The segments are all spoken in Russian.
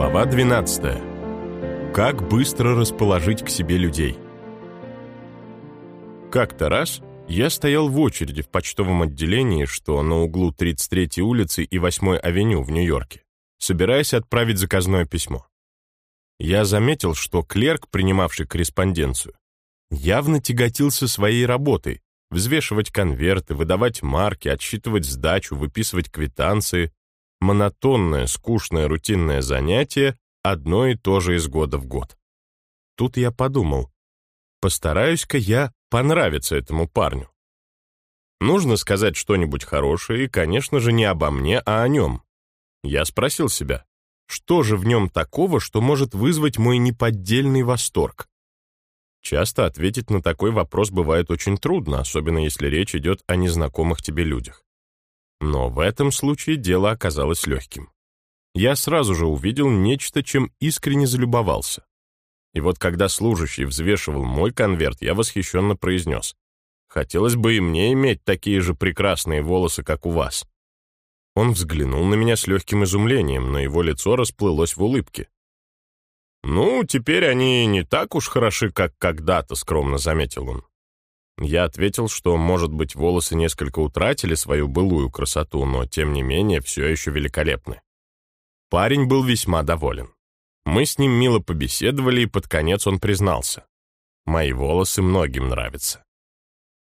Глава 12. Как быстро расположить к себе людей. Как-то раз я стоял в очереди в почтовом отделении, что на углу 33-й улицы и 8-й авеню в Нью-Йорке, собираясь отправить заказное письмо. Я заметил, что клерк, принимавший корреспонденцию, явно тяготился своей работой, взвешивать конверты, выдавать марки, отсчитывать сдачу, выписывать квитанции, монотонное, скучное, рутинное занятие, одно и то же из года в год. Тут я подумал, постараюсь-ка я понравиться этому парню. Нужно сказать что-нибудь хорошее, и, конечно же, не обо мне, а о нем. Я спросил себя, что же в нем такого, что может вызвать мой неподдельный восторг? Часто ответить на такой вопрос бывает очень трудно, особенно если речь идет о незнакомых тебе людях. Но в этом случае дело оказалось легким. Я сразу же увидел нечто, чем искренне залюбовался. И вот когда служащий взвешивал мой конверт, я восхищенно произнес. «Хотелось бы и мне иметь такие же прекрасные волосы, как у вас». Он взглянул на меня с легким изумлением, но его лицо расплылось в улыбке. «Ну, теперь они не так уж хороши, как когда-то», — скромно заметил он. Я ответил, что, может быть, волосы несколько утратили свою былую красоту, но, тем не менее, все еще великолепны. Парень был весьма доволен. Мы с ним мило побеседовали, и под конец он признался. Мои волосы многим нравятся.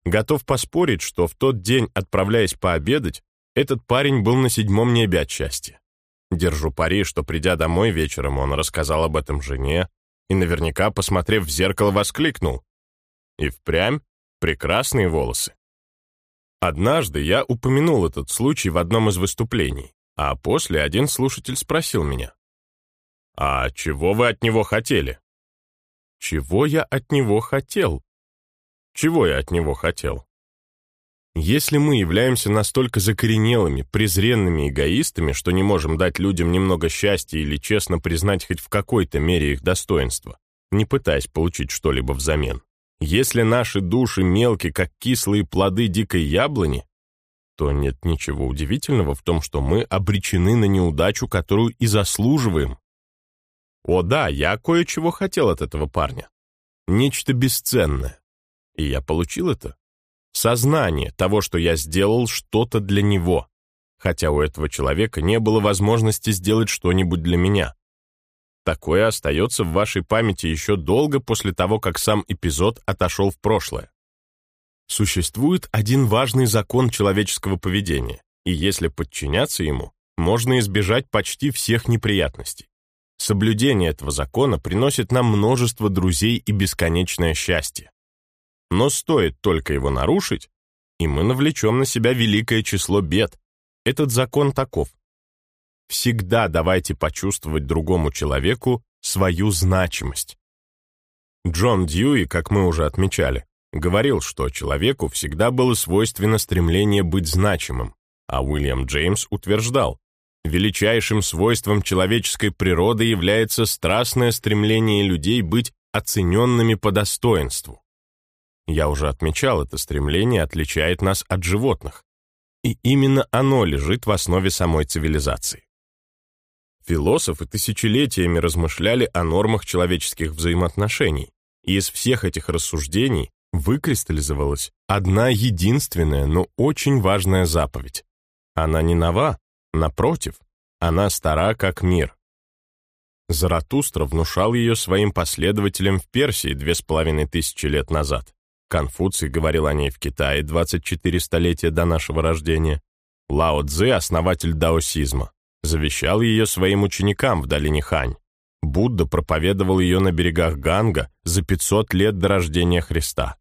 Готов поспорить, что в тот день, отправляясь пообедать, этот парень был на седьмом небе от счастья. Держу пари, что, придя домой вечером, он рассказал об этом жене и наверняка, посмотрев в зеркало, воскликнул. И впрямь прекрасные волосы. Однажды я упомянул этот случай в одном из выступлений, а после один слушатель спросил меня, «А чего вы от него хотели?» «Чего я от него хотел?» «Чего я от него хотел?» Если мы являемся настолько закоренелыми, презренными эгоистами, что не можем дать людям немного счастья или честно признать хоть в какой-то мере их достоинство, не пытаясь получить что-либо взамен, если наши души мелки, как кислые плоды дикой яблони, то нет ничего удивительного в том, что мы обречены на неудачу, которую и заслуживаем. О да, я кое-чего хотел от этого парня. Нечто бесценное. И я получил это. Сознание того, что я сделал что-то для него, хотя у этого человека не было возможности сделать что-нибудь для меня. Такое остается в вашей памяти еще долго после того, как сам эпизод отошел в прошлое. Существует один важный закон человеческого поведения, и если подчиняться ему, можно избежать почти всех неприятностей. Соблюдение этого закона приносит нам множество друзей и бесконечное счастье. Но стоит только его нарушить, и мы навлечем на себя великое число бед. Этот закон таков. Всегда давайте почувствовать другому человеку свою значимость. Джон Дьюи, как мы уже отмечали, говорил, что человеку всегда было свойственно стремление быть значимым, а Уильям Джеймс утверждал, величайшим свойством человеческой природы является страстное стремление людей быть оцененными по достоинству. Я уже отмечал, это стремление отличает нас от животных, и именно оно лежит в основе самой цивилизации. Философы тысячелетиями размышляли о нормах человеческих взаимоотношений, и из всех этих рассуждений выкристаллизовалась одна единственная, но очень важная заповедь. Она не нова, напротив, она стара как мир. Заратустра внушал ее своим последователям в Персии две с половиной тысячи лет назад. Конфуций говорил о ней в Китае 24 столетия до нашего рождения. Лао Цзы, основатель даосизма, завещал ее своим ученикам в долине Хань. Будда проповедовал ее на берегах Ганга за 500 лет до рождения Христа.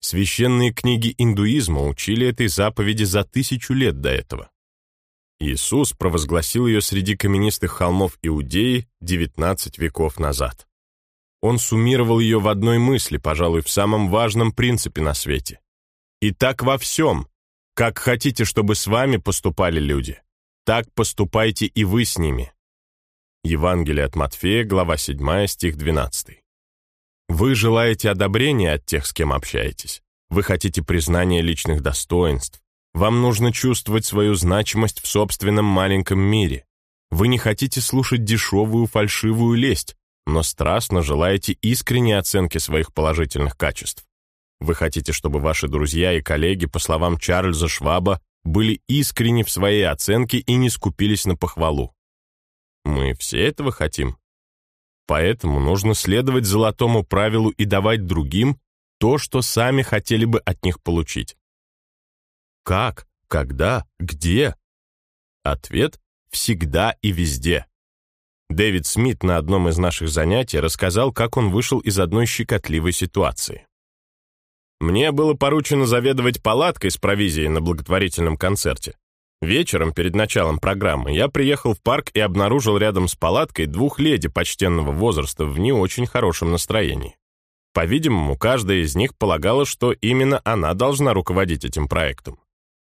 Священные книги индуизма учили этой заповеди за тысячу лет до этого. Иисус провозгласил ее среди каменистых холмов Иудеи 19 веков назад. Он суммировал ее в одной мысли, пожалуй, в самом важном принципе на свете. «И так во всем, как хотите, чтобы с вами поступали люди, так поступайте и вы с ними. Евангелие от Матфея, глава 7, стих 12. Вы желаете одобрения от тех, с кем общаетесь. Вы хотите признания личных достоинств. Вам нужно чувствовать свою значимость в собственном маленьком мире. Вы не хотите слушать дешевую фальшивую лесть, но страстно желаете искренней оценки своих положительных качеств. Вы хотите, чтобы ваши друзья и коллеги, по словам Чарльза Шваба, были искренни в своей оценке и не скупились на похвалу. Мы все этого хотим. Поэтому нужно следовать золотому правилу и давать другим то, что сами хотели бы от них получить. Как, когда, где? Ответ – всегда и везде. Дэвид Смит на одном из наших занятий рассказал, как он вышел из одной щекотливой ситуации. Мне было поручено заведовать палаткой с провизией на благотворительном концерте. Вечером, перед началом программы, я приехал в парк и обнаружил рядом с палаткой двух леди почтенного возраста в не очень хорошем настроении. По-видимому, каждая из них полагала, что именно она должна руководить этим проектом.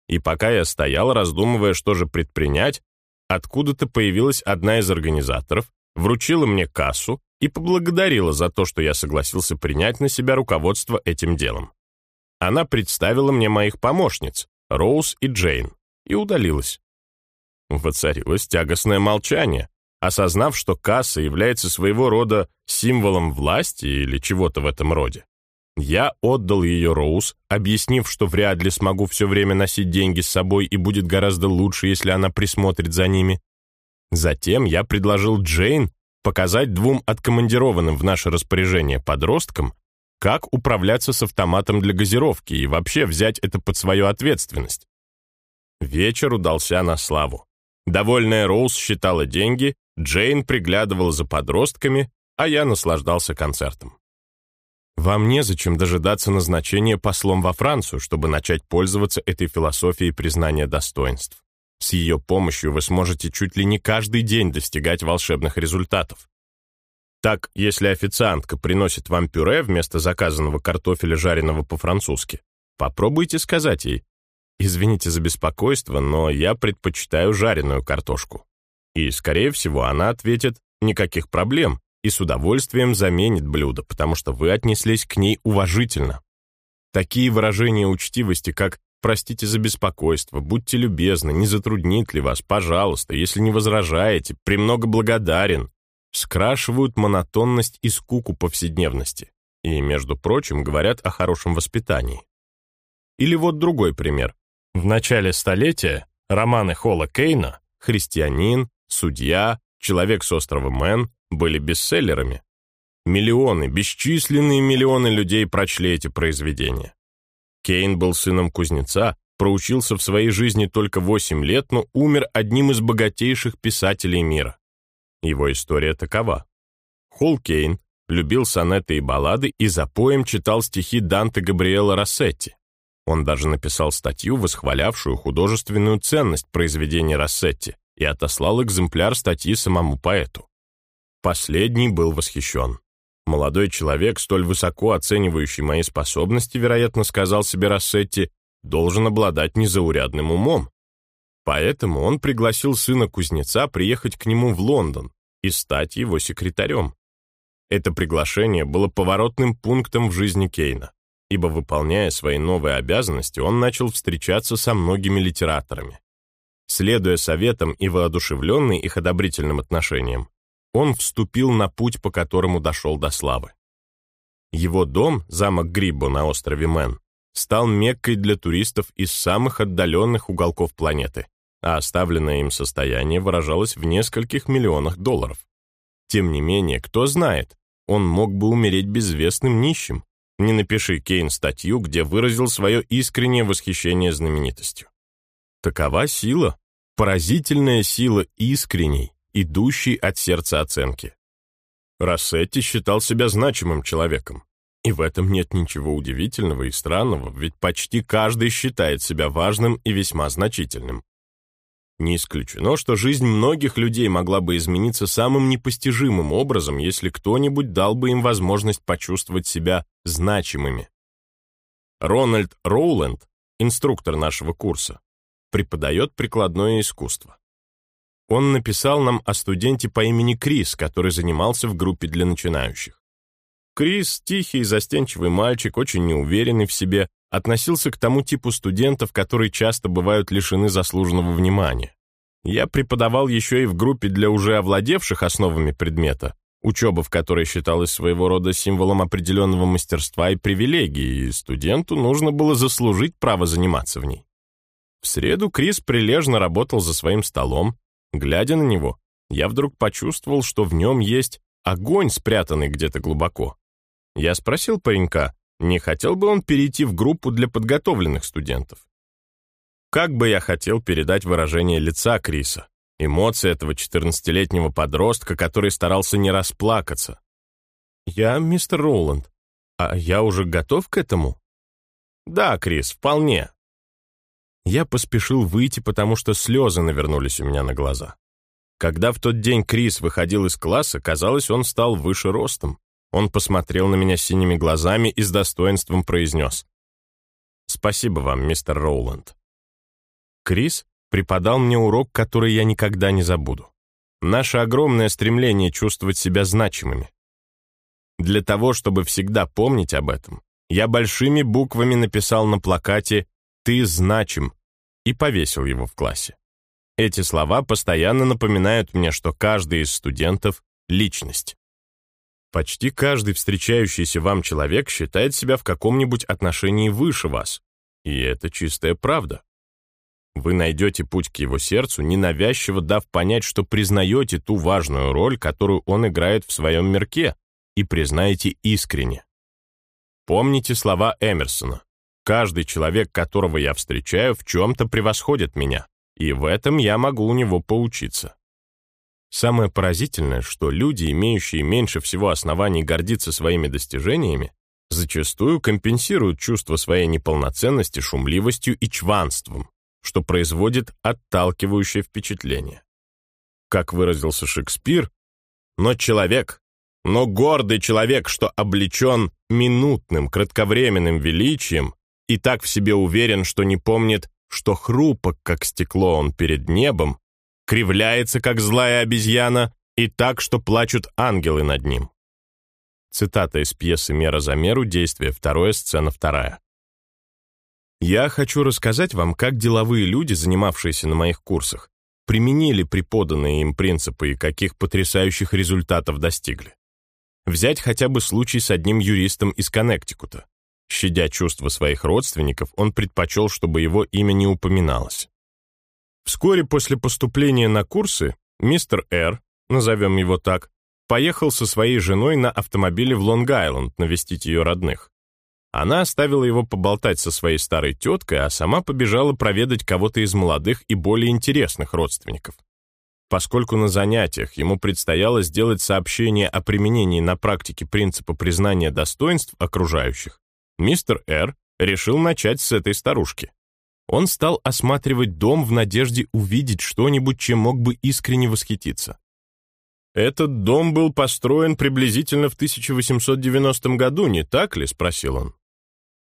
И пока я стоял, раздумывая, что же предпринять, откуда-то появилась одна из организаторов, вручила мне кассу и поблагодарила за то, что я согласился принять на себя руководство этим делом. Она представила мне моих помощниц, Роуз и Джейн, и удалилась. Воцарилось тягостное молчание, осознав, что касса является своего рода символом власти или чего-то в этом роде. Я отдал ее Роуз, объяснив, что вряд ли смогу все время носить деньги с собой и будет гораздо лучше, если она присмотрит за ними. Затем я предложил Джейн показать двум откомандированным в наше распоряжение подросткам, как управляться с автоматом для газировки и вообще взять это под свою ответственность. Вечер удался на славу. Довольная Роуз считала деньги, Джейн приглядывала за подростками, а я наслаждался концертом. Вам незачем дожидаться назначения послом во Францию, чтобы начать пользоваться этой философией признания достоинств. С ее помощью вы сможете чуть ли не каждый день достигать волшебных результатов. Так, если официантка приносит вам пюре вместо заказанного картофеля, жареного по-французски, попробуйте сказать ей, «Извините за беспокойство, но я предпочитаю жареную картошку». И, скорее всего, она ответит, «Никаких проблем», и с удовольствием заменит блюдо, потому что вы отнеслись к ней уважительно. Такие выражения учтивости, как «простите за беспокойство», «будьте любезны», «не затруднит ли вас», «пожалуйста», «если не возражаете», «премного благодарен», скрашивают монотонность и скуку повседневности и, между прочим, говорят о хорошем воспитании. Или вот другой пример. В начале столетия романы Холла Кейна «Христианин», «Судья», «Человек с острова Мэн» были бестселлерами. Миллионы, бесчисленные миллионы людей прочли эти произведения. Кейн был сыном кузнеца, проучился в своей жизни только 8 лет, но умер одним из богатейших писателей мира. Его история такова. Холл Кейн любил сонеты и баллады и за поем читал стихи Данте Габриэла Рассетти. Он даже написал статью, восхвалявшую художественную ценность произведения Рассетти, и отослал экземпляр статьи самому поэту. Последний был восхищен. Молодой человек, столь высоко оценивающий мои способности, вероятно, сказал себе Рассетти, должен обладать незаурядным умом. Поэтому он пригласил сына кузнеца приехать к нему в Лондон и стать его секретарем. Это приглашение было поворотным пунктом в жизни Кейна, ибо, выполняя свои новые обязанности, он начал встречаться со многими литераторами. Следуя советам и воодушевленный их одобрительным отношением, он вступил на путь, по которому дошел до славы. Его дом, замок Гриббо на острове Мэн, стал меккой для туристов из самых отдаленных уголков планеты, а оставленное им состояние выражалось в нескольких миллионах долларов. Тем не менее, кто знает, он мог бы умереть безвестным нищим. Не напиши Кейн статью, где выразил свое искреннее восхищение знаменитостью. Такова сила, поразительная сила искренней, идущей от сердца оценки. Рассетти считал себя значимым человеком. И в этом нет ничего удивительного и странного, ведь почти каждый считает себя важным и весьма значительным. Не исключено, что жизнь многих людей могла бы измениться самым непостижимым образом, если кто-нибудь дал бы им возможность почувствовать себя значимыми. Рональд Роуленд, инструктор нашего курса, преподает прикладное искусство. Он написал нам о студенте по имени Крис, который занимался в группе для начинающих. Крис, тихий, застенчивый мальчик, очень неуверенный в себе, относился к тому типу студентов, которые часто бывают лишены заслуженного внимания. Я преподавал еще и в группе для уже овладевших основами предмета, учеба в которой считалась своего рода символом определенного мастерства и привилегии, и студенту нужно было заслужить право заниматься в ней. В среду Крис прилежно работал за своим столом. Глядя на него, я вдруг почувствовал, что в нем есть огонь, спрятанный где-то глубоко. Я спросил паренька, не хотел бы он перейти в группу для подготовленных студентов. Как бы я хотел передать выражение лица Криса, эмоции этого 14-летнего подростка, который старался не расплакаться. «Я мистер Роланд. А я уже готов к этому?» «Да, Крис, вполне». Я поспешил выйти, потому что слезы навернулись у меня на глаза. Когда в тот день Крис выходил из класса, казалось, он стал выше ростом. Он посмотрел на меня синими глазами и с достоинством произнес. «Спасибо вам, мистер Роуланд». Крис преподал мне урок, который я никогда не забуду. Наше огромное стремление чувствовать себя значимыми. Для того, чтобы всегда помнить об этом, я большими буквами написал на плакате «Ты значим» и повесил его в классе. Эти слова постоянно напоминают мне, что каждый из студентов — личность. Почти каждый встречающийся вам человек считает себя в каком-нибудь отношении выше вас. И это чистая правда. Вы найдете путь к его сердцу, ненавязчиво дав понять, что признаете ту важную роль, которую он играет в своем мирке, и признаете искренне. Помните слова Эмерсона. «Каждый человек, которого я встречаю, в чем-то превосходит меня, и в этом я могу у него поучиться». Самое поразительное, что люди, имеющие меньше всего оснований гордиться своими достижениями, зачастую компенсируют чувство своей неполноценности шумливостью и чванством, что производит отталкивающее впечатление. Как выразился Шекспир, но человек, но гордый человек, что облечен минутным, кратковременным величием и так в себе уверен, что не помнит, что хрупок, как стекло он перед небом, кривляется, как злая обезьяна, и так, что плачут ангелы над ним. Цитата из пьесы «Мера за меру», действие второе, сцена вторая. Я хочу рассказать вам, как деловые люди, занимавшиеся на моих курсах, применили преподанные им принципы и каких потрясающих результатов достигли. Взять хотя бы случай с одним юристом из Коннектикута. Щадя чувства своих родственников, он предпочел, чтобы его имя не упоминалось. Вскоре после поступления на курсы мистер Р, назовем его так, поехал со своей женой на автомобиле в Лонг-Айленд навестить ее родных. Она оставила его поболтать со своей старой теткой, а сама побежала проведать кого-то из молодых и более интересных родственников. Поскольку на занятиях ему предстояло сделать сообщение о применении на практике принципа признания достоинств окружающих, мистер Р. решил начать с этой старушки. Он стал осматривать дом в надежде увидеть что-нибудь, чем мог бы искренне восхититься. «Этот дом был построен приблизительно в 1890 году, не так ли?» — спросил он.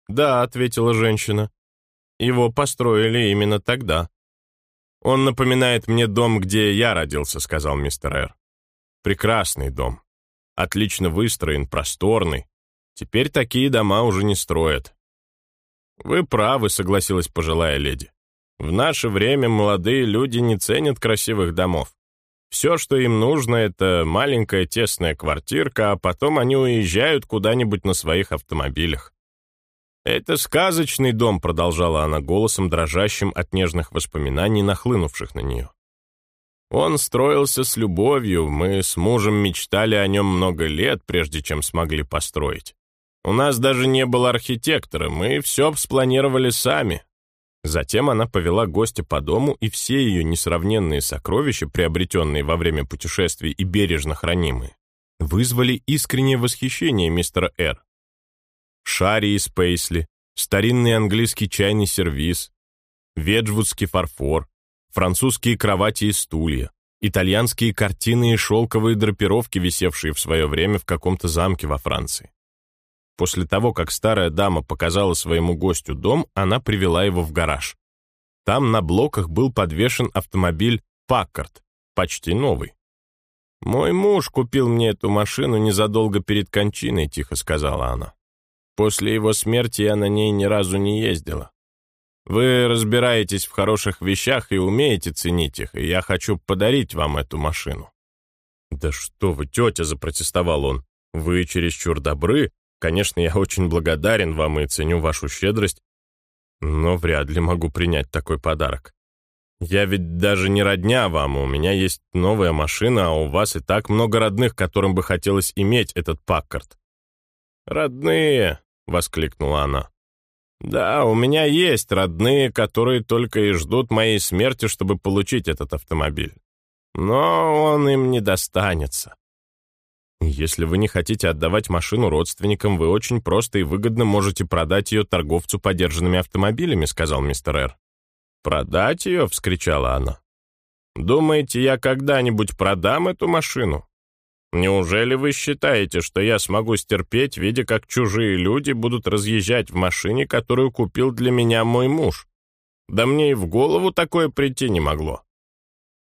«Да», — ответила женщина. «Его построили именно тогда». «Он напоминает мне дом, где я родился», — сказал мистер Р. «Прекрасный дом. Отлично выстроен, просторный. Теперь такие дома уже не строят». «Вы правы», — согласилась пожилая леди. «В наше время молодые люди не ценят красивых домов. Все, что им нужно, это маленькая тесная квартирка, а потом они уезжают куда-нибудь на своих автомобилях. «Это сказочный дом», — продолжала она голосом, дрожащим от нежных воспоминаний, нахлынувших на нее. «Он строился с любовью, мы с мужем мечтали о нем много лет, прежде чем смогли построить. У нас даже не было архитектора, мы все спланировали сами». Затем она повела гостя по дому, и все ее несравненные сокровища, приобретенные во время путешествий и бережно хранимые, вызвали искреннее восхищение мистера Р шари из пейсли, старинный английский чайный сервиз, веджвудский фарфор, французские кровати и стулья, итальянские картины и шелковые драпировки, висевшие в свое время в каком-то замке во Франции. После того, как старая дама показала своему гостю дом, она привела его в гараж. Там на блоках был подвешен автомобиль «Паккарт», почти новый. «Мой муж купил мне эту машину незадолго перед кончиной», — тихо сказала она. После его смерти я на ней ни разу не ездила. Вы разбираетесь в хороших вещах и умеете ценить их, и я хочу подарить вам эту машину». «Да что вы, тетя!» — запротестовал он. «Вы чересчур добры. Конечно, я очень благодарен вам и ценю вашу щедрость, но вряд ли могу принять такой подарок. Я ведь даже не родня вам, у меня есть новая машина, а у вас и так много родных, которым бы хотелось иметь этот Паккарт». «Родные!» — воскликнула она. «Да, у меня есть родные, которые только и ждут моей смерти, чтобы получить этот автомобиль. Но он им не достанется». «Если вы не хотите отдавать машину родственникам, вы очень просто и выгодно можете продать ее торговцу подержанными автомобилями», сказал мистер Р. «Продать ее?» — вскричала она. «Думаете, я когда-нибудь продам эту машину? Неужели вы считаете, что я смогу стерпеть, видя, как чужие люди будут разъезжать в машине, которую купил для меня мой муж? Да мне и в голову такое прийти не могло.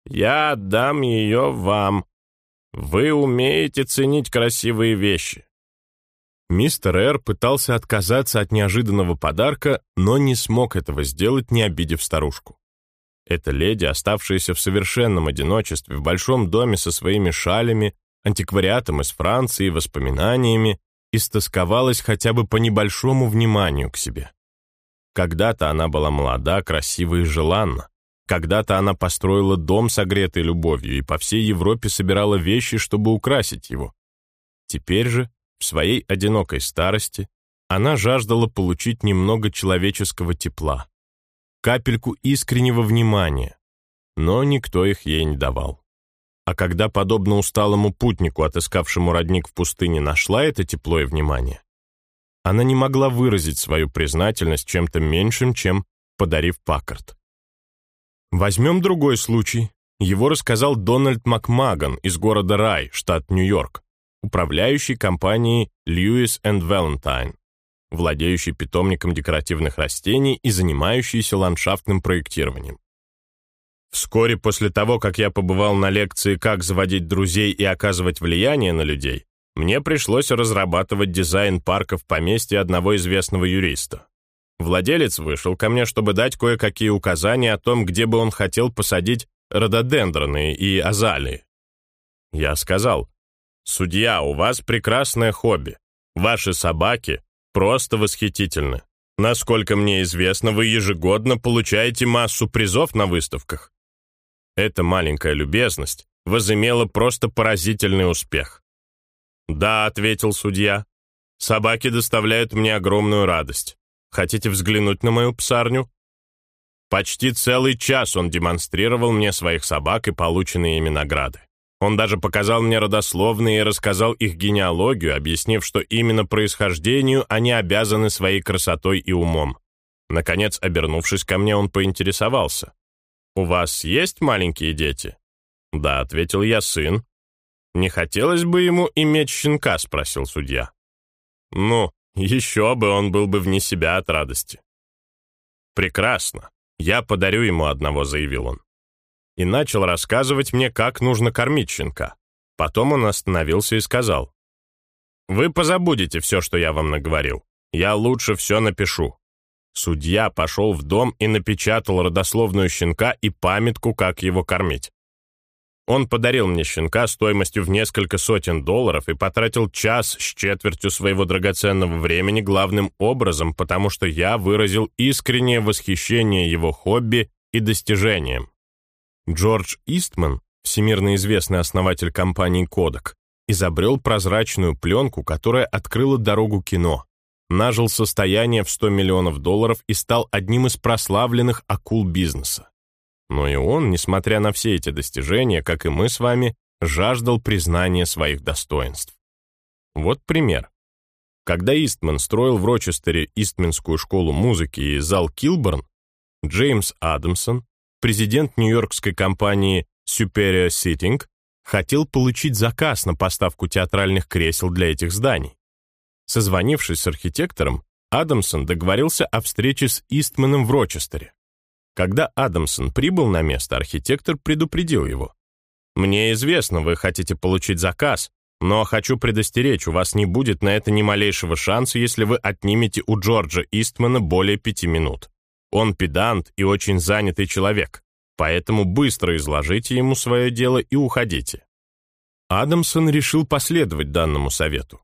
Я отдам ее вам. Вы умеете ценить красивые вещи. Мистер Эр пытался отказаться от неожиданного подарка, но не смог этого сделать, не обидев старушку. Эта леди, оставшаяся в совершенном одиночестве в большом доме со своими шалями, антиквариатом из Франции, воспоминаниями, истосковалась хотя бы по небольшому вниманию к себе. Когда-то она была молода, красива и желанна. Когда-то она построила дом, согретый любовью, и по всей Европе собирала вещи, чтобы украсить его. Теперь же, в своей одинокой старости, она жаждала получить немного человеческого тепла, капельку искреннего внимания, но никто их ей не давал. А когда, подобно усталому путнику, отыскавшему родник в пустыне, нашла это тепло и внимание, она не могла выразить свою признательность чем-то меньшим, чем подарив Паккарт. Возьмем другой случай. Его рассказал Дональд Макмаган из города Рай, штат Нью-Йорк, управляющий компанией Lewis and Valentine, владеющий питомником декоративных растений и занимающийся ландшафтным проектированием. Вскоре после того, как я побывал на лекции «Как заводить друзей и оказывать влияние на людей», мне пришлось разрабатывать дизайн парка в поместье одного известного юриста. Владелец вышел ко мне, чтобы дать кое-какие указания о том, где бы он хотел посадить рододендроны и азалии. Я сказал, «Судья, у вас прекрасное хобби. Ваши собаки просто восхитительны. Насколько мне известно, вы ежегодно получаете массу призов на выставках. Эта маленькая любезность возымела просто поразительный успех. «Да», — ответил судья, — «собаки доставляют мне огромную радость. Хотите взглянуть на мою псарню?» Почти целый час он демонстрировал мне своих собак и полученные ими награды. Он даже показал мне родословные и рассказал их генеалогию, объяснив, что именно происхождению они обязаны своей красотой и умом. Наконец, обернувшись ко мне, он поинтересовался. «У вас есть маленькие дети?» «Да», — ответил я, — «сын». «Не хотелось бы ему иметь щенка?» — спросил судья. «Ну, еще бы, он был бы вне себя от радости». «Прекрасно. Я подарю ему одного», — заявил он. И начал рассказывать мне, как нужно кормить щенка. Потом он остановился и сказал, «Вы позабудете все, что я вам наговорил. Я лучше все напишу. Судья пошел в дом и напечатал родословную щенка и памятку, как его кормить. Он подарил мне щенка стоимостью в несколько сотен долларов и потратил час с четвертью своего драгоценного времени главным образом, потому что я выразил искреннее восхищение его хобби и достижением. Джордж Истман, всемирно известный основатель компании Kodak, изобрел прозрачную пленку, которая открыла дорогу кино нажил состояние в 100 миллионов долларов и стал одним из прославленных акул бизнеса. Но и он, несмотря на все эти достижения, как и мы с вами, жаждал признания своих достоинств. Вот пример. Когда Истман строил в Рочестере Истманскую школу музыки и зал Килборн, Джеймс Адамсон, президент нью-йоркской компании Superior Sitting, хотел получить заказ на поставку театральных кресел для этих зданий. Созвонившись с архитектором, Адамсон договорился о встрече с Истманом в Рочестере. Когда Адамсон прибыл на место, архитектор предупредил его. «Мне известно, вы хотите получить заказ, но хочу предостеречь, у вас не будет на это ни малейшего шанса, если вы отнимете у Джорджа Истмана более пяти минут. Он педант и очень занятый человек, поэтому быстро изложите ему свое дело и уходите». Адамсон решил последовать данному совету.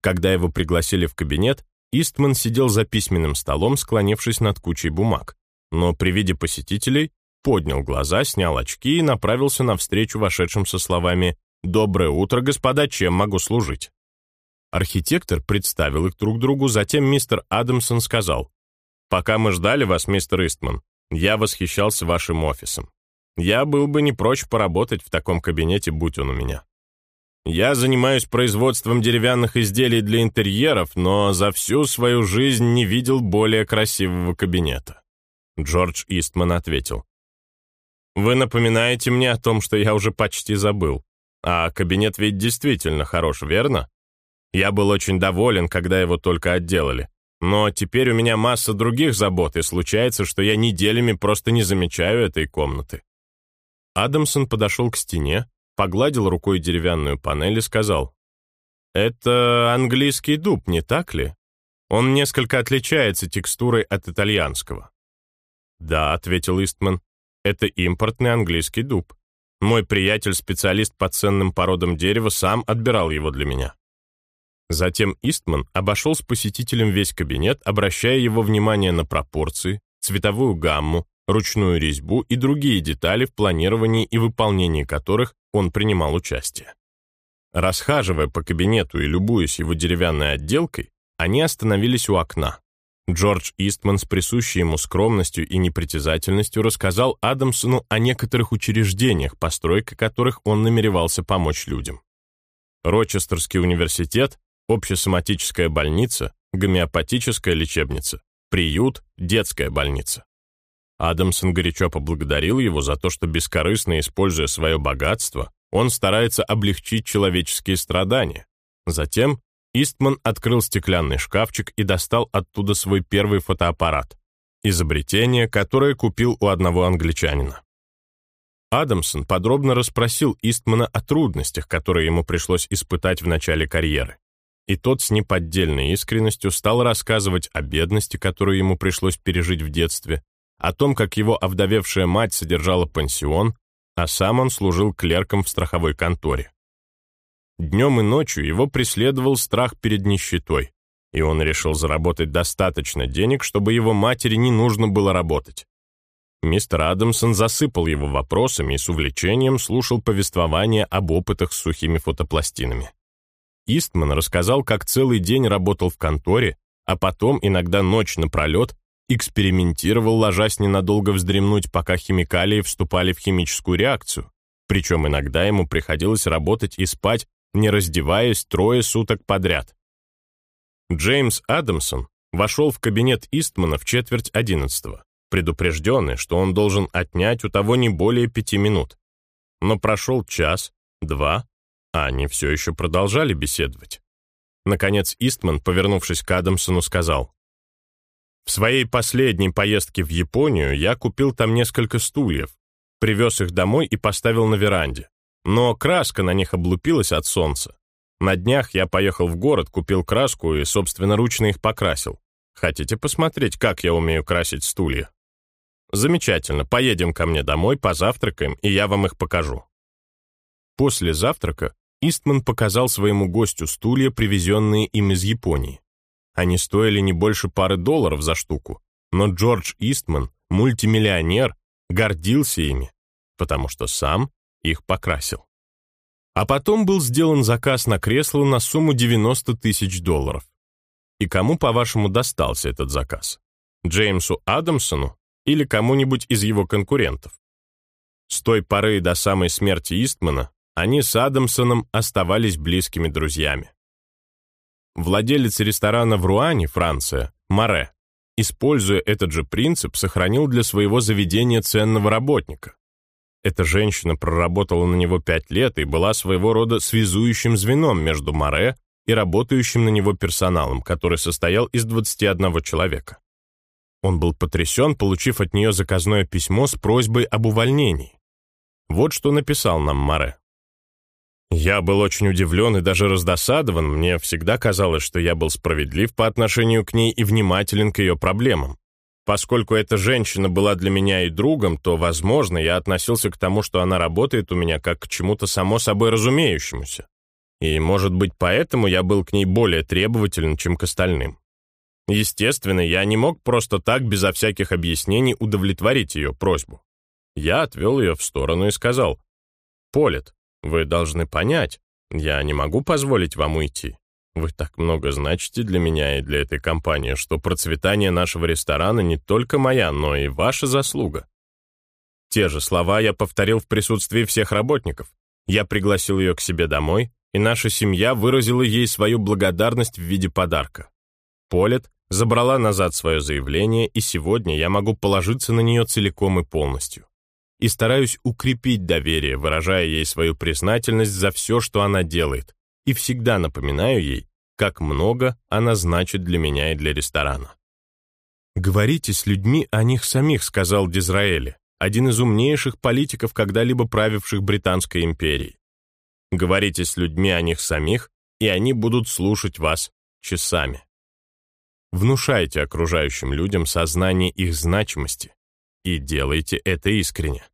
Когда его пригласили в кабинет, Истман сидел за письменным столом, склонившись над кучей бумаг, но при виде посетителей поднял глаза, снял очки и направился навстречу вошедшим со словами «Доброе утро, господа, чем могу служить?» Архитектор представил их друг другу, затем мистер Адамсон сказал «Пока мы ждали вас, мистер Истман, я восхищался вашим офисом. Я был бы не прочь поработать в таком кабинете, будь он у меня. Я занимаюсь производством деревянных изделий для интерьеров, но за всю свою жизнь не видел более красивого кабинета». Джордж Истман ответил. «Вы напоминаете мне о том, что я уже почти забыл. А кабинет ведь действительно хорош, верно? Я был очень доволен, когда его только отделали. Но теперь у меня масса других забот, и случается, что я неделями просто не замечаю этой комнаты». Адамсон подошел к стене, погладил рукой деревянную панель и сказал, «Это английский дуб, не так ли? Он несколько отличается текстурой от итальянского». «Да», — ответил Истман, «это импортный английский дуб. Мой приятель, специалист по ценным породам дерева, сам отбирал его для меня». Затем Истман обошел с посетителем весь кабинет, обращая его внимание на пропорции, цветовую гамму, ручную резьбу и другие детали в планировании и выполнении которых он принимал участие. Расхаживая по кабинету и любуясь его деревянной отделкой, они остановились у окна. Джордж Истман с присущей ему скромностью и непритязательностью рассказал Адамсону о некоторых учреждениях, постройка которых он намеревался помочь людям. Рочестерский университет, общесоматическая больница, гомеопатическая лечебница, приют, детская больница. Адамсон горячо поблагодарил его за то, что бескорыстно используя свое богатство, он старается облегчить человеческие страдания. Затем Истман открыл стеклянный шкафчик и достал оттуда свой первый фотоаппарат, изобретение, которое купил у одного англичанина. Адамсон подробно расспросил Истмана о трудностях, которые ему пришлось испытать в начале карьеры. И тот с неподдельной искренностью стал рассказывать о бедности, которую ему пришлось пережить в детстве, о том, как его овдовевшая мать содержала пансион, а сам он служил клерком в страховой конторе. Днем и ночью его преследовал страх перед нищетой, и он решил заработать достаточно денег, чтобы его матери не нужно было работать. Мистер Адамсон засыпал его вопросами и с увлечением слушал повествование об опытах с сухими фотопластинами. Истман рассказал, как целый день работал в конторе, а потом иногда ночь напролет экспериментировал, ложась ненадолго вздремнуть, пока химикалии вступали в химическую реакцию. Причем иногда ему приходилось работать и спать, не раздеваясь трое суток подряд. Джеймс Адамсон вошел в кабинет Истмана в четверть одиннадцатого, предупрежденный, что он должен отнять у того не более пяти минут. Но прошел час, два, а они все еще продолжали беседовать. Наконец Истман, повернувшись к Адамсону, сказал, в своей последней поездке в Японию я купил там несколько стульев, привез их домой и поставил на веранде. Но краска на них облупилась от солнца. На днях я поехал в город, купил краску и собственноручно их покрасил. Хотите посмотреть, как я умею красить стулья? Замечательно, поедем ко мне домой, позавтракаем, и я вам их покажу. После завтрака Истман показал своему гостю стулья, привезенные им из Японии. Они стоили не больше пары долларов за штуку, но Джордж Истман, мультимиллионер, гордился ими, потому что сам их покрасил. А потом был сделан заказ на кресло на сумму 90 тысяч долларов. И кому, по-вашему, достался этот заказ? Джеймсу Адамсону или кому-нибудь из его конкурентов? С той поры до самой смерти Истмана они с Адамсоном оставались близкими друзьями. Владелец ресторана в Руане, Франция, Море, используя этот же принцип, сохранил для своего заведения ценного работника. Эта женщина проработала на него пять лет и была своего рода связующим звеном между Море и работающим на него персоналом, который состоял из 21 человека. Он был потрясен, получив от нее заказное письмо с просьбой об увольнении. Вот что написал нам Море. Я был очень удивлен и даже раздосадован, мне всегда казалось, что я был справедлив по отношению к ней и внимателен к ее проблемам. Поскольку эта женщина была для меня и другом, то, возможно, я относился к тому, что она работает у меня, как к чему-то само собой разумеющемуся. И, может быть, поэтому я был к ней более требователен, чем к остальным. Естественно, я не мог просто так, безо всяких объяснений, удовлетворить ее просьбу. Я отвел ее в сторону и сказал, «Полет, вы должны понять, я не могу позволить вам уйти. Вы так много значите для меня и для этой компании, что процветание нашего ресторана не только моя, но и ваша заслуга. Те же слова я повторил в присутствии всех работников. Я пригласил ее к себе домой, и наша семья выразила ей свою благодарность в виде подарка. Полет забрала назад свое заявление, и сегодня я могу положиться на нее целиком и полностью. И стараюсь укрепить доверие, выражая ей свою признательность за все, что она делает, и всегда напоминаю ей, как много она значит для меня и для ресторана. «Говорите с людьми о них самих», — сказал Дизраэли, один из умнейших политиков, когда-либо правивших Британской империей. Говорите с людьми о них самих, и они будут слушать вас часами. Внушайте окружающим людям сознание их значимости и делайте это искренне.